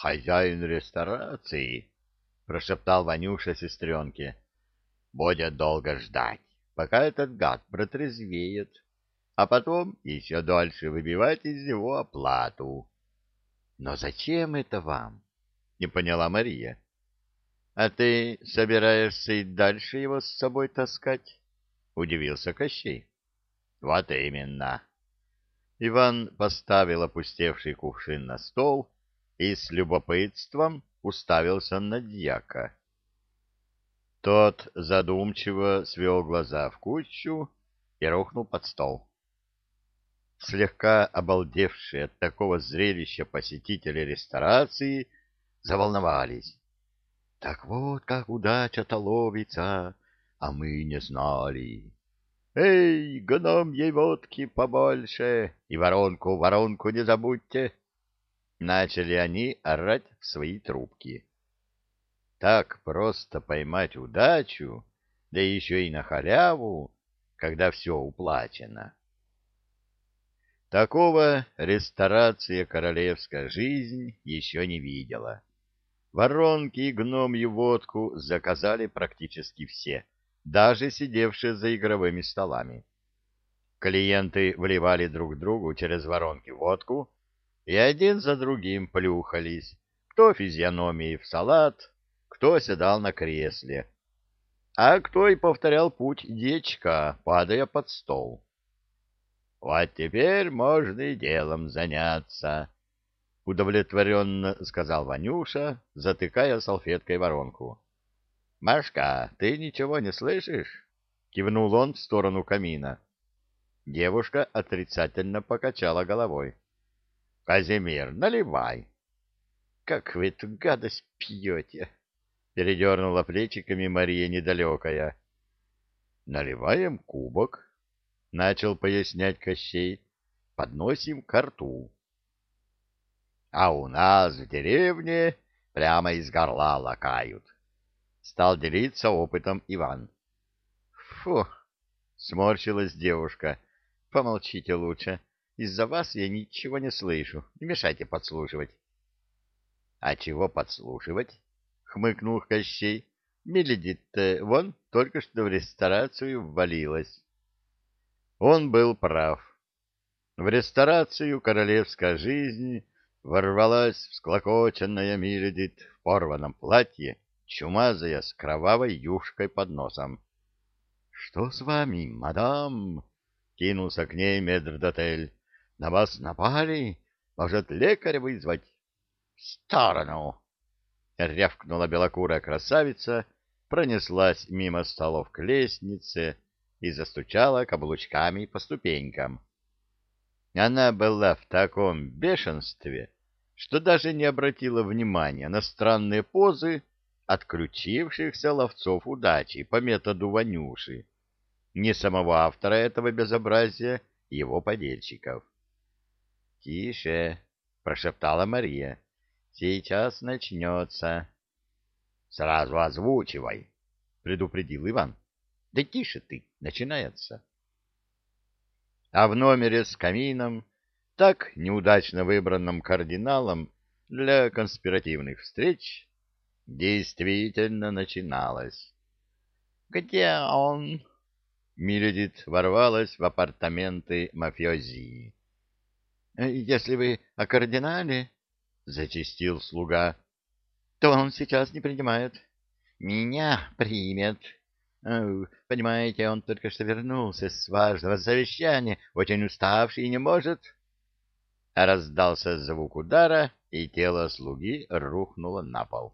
хозяин ресторации, — прошептал Ванюша сестренке, — будет долго ждать, пока этот гад протрезвеет, а потом еще дольше выбивать из него оплату. — Но зачем это вам? — не поняла Мария. — А ты собираешься и дальше его с собой таскать? — удивился Кощей. — Вот именно. Иван поставил опустевший кувшин на стол и с любопытством уставился на дьяка. Тот задумчиво свел глаза в кучу и рухнул под стол. Слегка обалдевшие от такого зрелища посетители ресторации заволновались. Так вот как удача-то ловится, а мы не знали. Эй, гномьей водки побольше и воронку, воронку не забудьте. Начали они орать в свои трубки. Так просто поймать удачу, да еще и на халяву, когда все уплачено. Такого ресторация королевская жизнь еще не видела. Воронки и гномью водку заказали практически все, даже сидевшие за игровыми столами. Клиенты вливали друг другу через воронки водку, и один за другим плюхались, кто физиономией в салат, кто оседал на кресле, а кто и повторял путь дечка, падая под стол. «Вот теперь можно и делом заняться», — удовлетворенно сказал Ванюша, затыкая салфеткой воронку. — Машка, ты ничего не слышишь? — кивнул он в сторону камина. Девушка отрицательно покачала головой. — Казимир, наливай. — Как вы эту гадость пьете? — передернула плечиками Мария недалекая. — Наливаем кубок, — начал пояснять Кощей. — Подносим ко рту. — А у нас в деревне прямо из горла лакают. Стал делиться опытом Иван. — Фу! — сморщилась девушка. — Помолчите лучше. Из-за вас я ничего не слышу. Не мешайте подслушивать. — А чего подслушивать? — хмыкнул Кощей. — Меледит-то вон только что в ресторацию ввалилась. Он был прав. В ресторацию королевская жизнь ворвалась всклокоченная Миледит в порванном платье, чумазая, с кровавой юшкой под носом. — Что с вами, мадам? — кинулся к ней медрдотель. — На вас напали? Может, лекаря вызвать? — В сторону! — рявкнула белокурая красавица, пронеслась мимо столов к лестнице и застучала каблучками по ступенькам. Она была в таком бешенстве, что даже не обратила внимания на странные позы отключившихся ловцов удачи по методу Ванюши, не самого автора этого безобразия, его подельщиков. — Тише, — прошептала Мария, — сейчас начнется. — Сразу озвучивай, — предупредил Иван. — Да тише ты, начинается. А в номере с камином, так неудачно выбранным кардиналом для конспиративных встреч, действительно начиналось. «Где он?» Миледит ворвалась в апартаменты мафиози. «Если вы о кардинале, — зачистил слуга, — то он сейчас не принимает. Меня примет. Понимаете, он только что вернулся с важного совещания, очень уставший и не может...» Раздался звук удара, и тело слуги рухнуло на пол.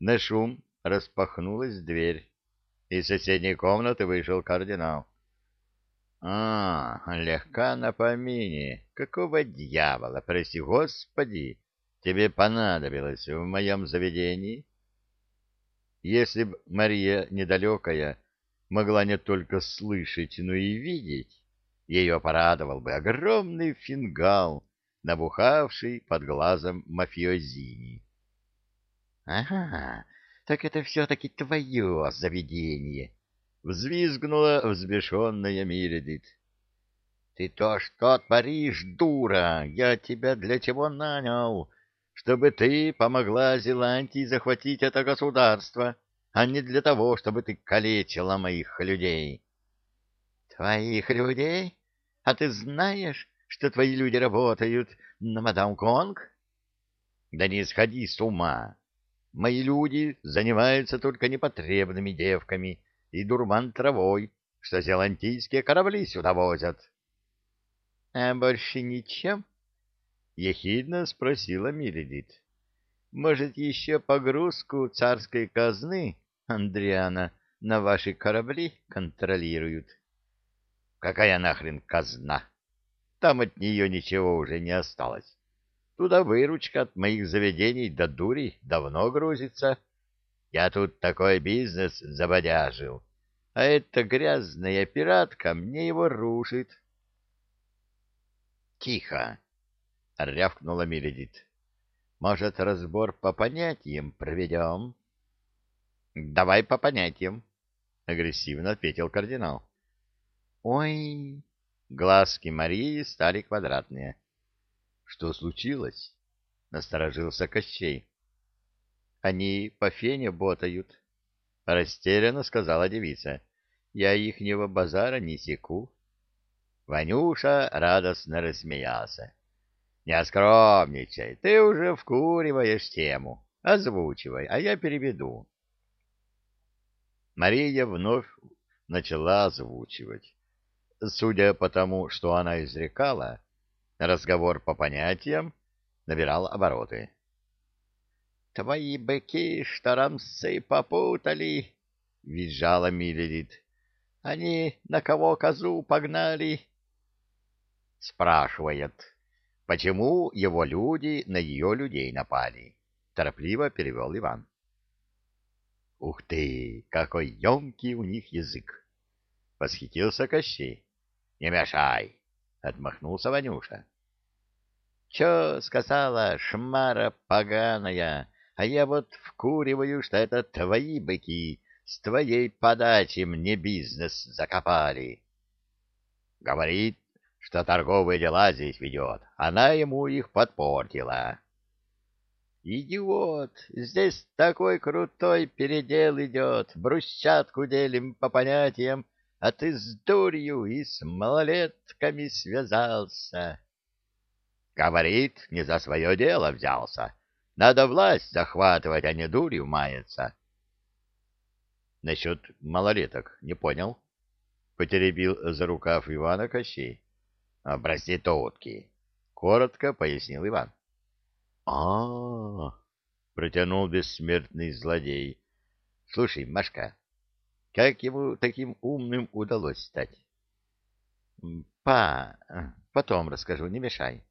На шум распахнулась дверь. Из соседней комнаты вышел кардинал. — А, легка на помине. Какого дьявола, прости господи, тебе понадобилось в моем заведении? Если б Мария недалекая могла не только слышать, но и видеть, ее порадовал бы огромный фингал, набухавший под глазом мафиозини. Ага, так это все-таки твое заведение, — взвизгнула взбешенная Миридит. — Ты то что творишь, дура? Я тебя для чего нанял? чтобы ты помогла Зеландии захватить это государство, а не для того, чтобы ты калечила моих людей. — Твоих людей? А ты знаешь, что твои люди работают на мадам Конг? — Да не сходи с ума. Мои люди занимаются только непотребными девками и дурман травой, что зелантийские корабли сюда возят. — А больше ничем? — ехидно спросила Миридит. — Может, еще погрузку царской казны, Андриана, на ваши корабли контролируют? — Какая нахрен казна? Там от нее ничего уже не осталось. Туда выручка от моих заведений до дури давно грузится. Я тут такой бизнес забодяжил, а эта грязная пиратка мне его рушит. — Тихо! — рявкнула Миридит. — Может, разбор по понятиям проведем? — Давай по понятиям, — агрессивно ответил кардинал. — Ой! Глазки Марии стали квадратные. Что случилось? Насторожился Кощей. Они по фене ботают. Растерянно сказала девица. Я ихнего базара не секу. Ванюша радостно рассмеялся. Не скромничай, ты уже вкуриваешь тему. Озвучивай, а я переведу. Мария вновь начала озвучивать. Судя по тому, что она изрекала, Разговор по понятиям набирал обороты. — Твои быки штарамсы попутали, — визжала Миледит. — Они на кого козу погнали? Спрашивает, почему его люди на ее людей напали? Торопливо перевел Иван. — Ух ты, какой емкий у них язык! — восхитился Кощей. — Не мешай! — отмахнулся Ванюша. Чё сказала шмара поганая, а я вот вкуриваю, что это твои быки с твоей подачи мне бизнес закопали. Говорит, что торговые дела здесь ведет, она ему их подпортила. Идиот, здесь такой крутой передел идет, брусчатку делим по понятиям, а ты с дурью и с малолетками связался. Говорит, не за свое дело взялся. Надо власть захватывать, а не дурью маяться. Насчет малолеток не понял. Потеребил за рукав Ивана Кощей. Проститутки. Коротко пояснил Иван. а, -а, протянул бессмертный злодей. Слушай, Машка, как ему таким умным удалось стать? Па, потом расскажу, не мешай. —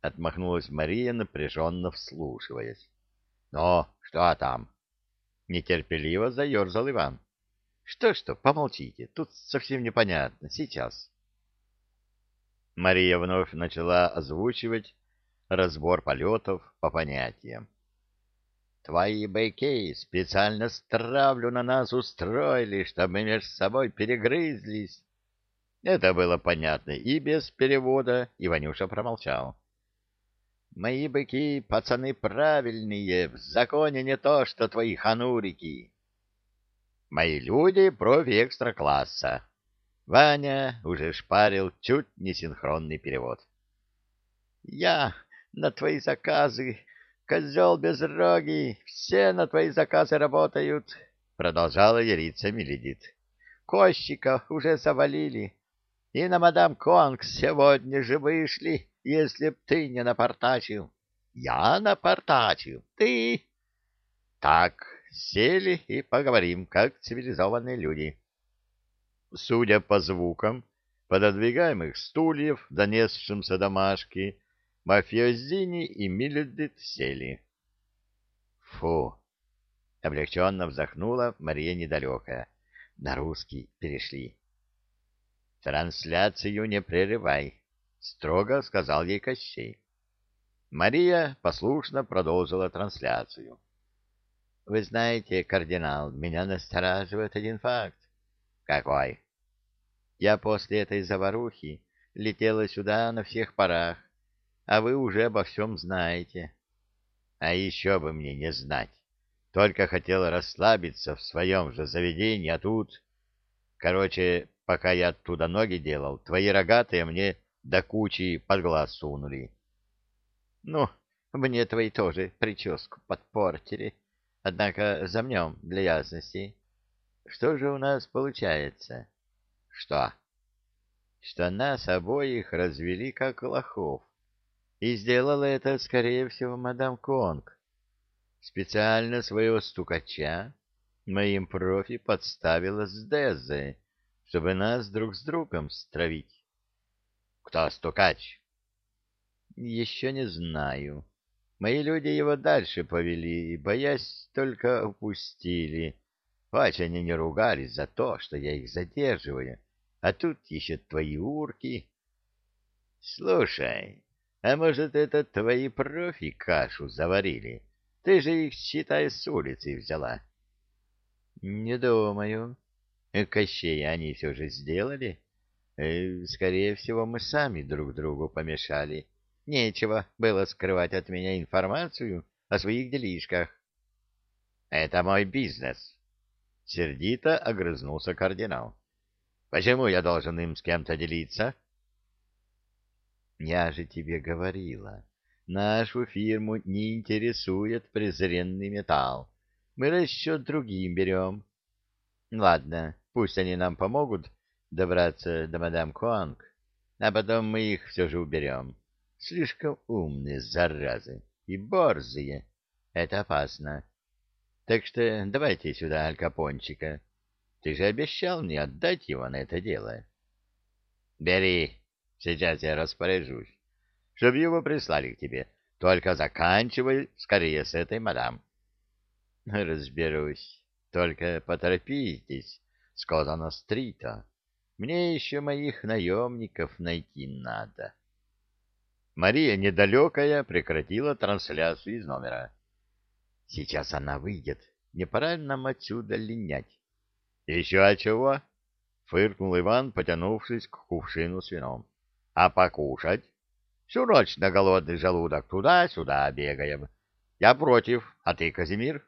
отмахнулась Мария, напряженно вслушиваясь. — Но что там? — нетерпеливо заерзал Иван. «Что, — Что-что, помолчите, тут совсем непонятно, сейчас. Мария вновь начала озвучивать разбор полетов по понятиям. «Твои байки специально стравлю на нас устроили, чтобы между собой перегрызлись». Это было понятно и без перевода, и Ванюша промолчал. Мои быки, пацаны правильные, в законе не то, что твои ханурики. Мои люди профи экстра-класса. Ваня уже шпарил чуть не синхронный перевод. Я на твои заказы, козел без роги, все на твои заказы работают, продолжала яриться Меледит. Кощика уже завалили, и на мадам Конг сегодня же вышли если б ты не напортачил. Я напортачил. Ты... Так, сели и поговорим, как цивилизованные люди. Судя по звукам пододвигаемых стульев, донесшимся домашки, мафиозини и Миледит сели. Фу! Облегченно вздохнула Мария Недалекая. На русский перешли. Трансляцию не прерывай, — строго сказал ей Кощей. Мария послушно продолжила трансляцию. — Вы знаете, кардинал, меня настораживает один факт. — Какой? — Я после этой заварухи летела сюда на всех парах, а вы уже обо всем знаете. А еще бы мне не знать. Только хотел расслабиться в своем же заведении, а тут... Короче, пока я оттуда ноги делал, твои рогатые мне до кучи под глаз сунули. Ну, мне твои тоже прическу подпортили. Однако замнем для ясности. Что же у нас получается? Что? Что нас обоих развели как лохов. И сделала это, скорее всего, мадам Конг. Специально своего стукача моим профи подставила с Дезой, чтобы нас друг с другом стравить. Кто стукач? Еще не знаю. Мои люди его дальше повели, боясь, только упустили. Хоть они не ругались за то, что я их задерживаю, а тут еще твои урки. Слушай, а может, это твои профи кашу заварили? Ты же их, считай, с улицы взяла. Не думаю. Кощей они все же сделали. Э, скорее всего, мы сами друг другу помешали. Нечего было скрывать от меня информацию о своих делишках. — Это мой бизнес. Сердито огрызнулся кардинал. — Почему я должен им с кем-то делиться? — Я же тебе говорила, нашу фирму не интересует презренный металл. Мы расчет другим берем. Ладно, пусть они нам помогут добраться до мадам Куанг, а потом мы их все же уберем. Слишком умные, заразы, и борзые. Это опасно. Так что давайте сюда Алькапончика. Ты же обещал мне отдать его на это дело. Бери, сейчас я распоряжусь, чтобы его прислали к тебе. Только заканчивай скорее с этой мадам. Разберусь. Только поторопитесь с Козана-стрита. Мне еще моих наемников найти надо. Мария недалекая прекратила трансляцию из номера. Сейчас она выйдет. Не пора нам отсюда линять. — Еще чего? — фыркнул Иван, потянувшись к кувшину с вином. — А покушать? Всю ночь на голодный желудок туда-сюда бегаем. Я против, а ты, Казимир? —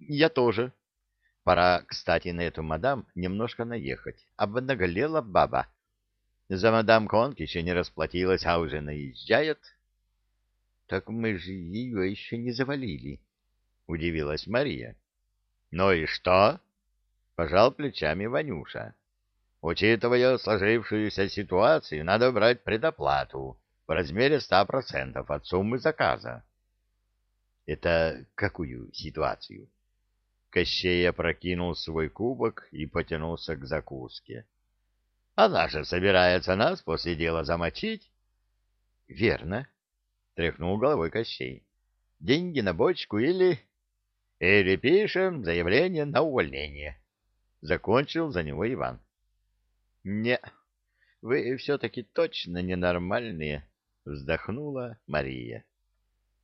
Я тоже. Пора, кстати, на эту мадам немножко наехать. Обнаголела баба. За мадам Конг еще не расплатилась, а уже наезжает. — Так мы же ее еще не завалили, — удивилась Мария. — Ну и что? — пожал плечами Ванюша. — Учитывая сложившуюся ситуацию, надо брать предоплату в размере ста процентов от суммы заказа. — Это какую ситуацию? — Кощей опрокинул свой кубок и потянулся к закуске. — Она же собирается нас после дела замочить. — Верно, — тряхнул головой Кощей. — Деньги на бочку или... — Или пишем заявление на увольнение. Закончил за него Иван. — Не, вы все-таки точно ненормальные, — вздохнула Мария.